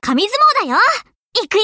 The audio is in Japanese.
紙相撲だよ。行くよ。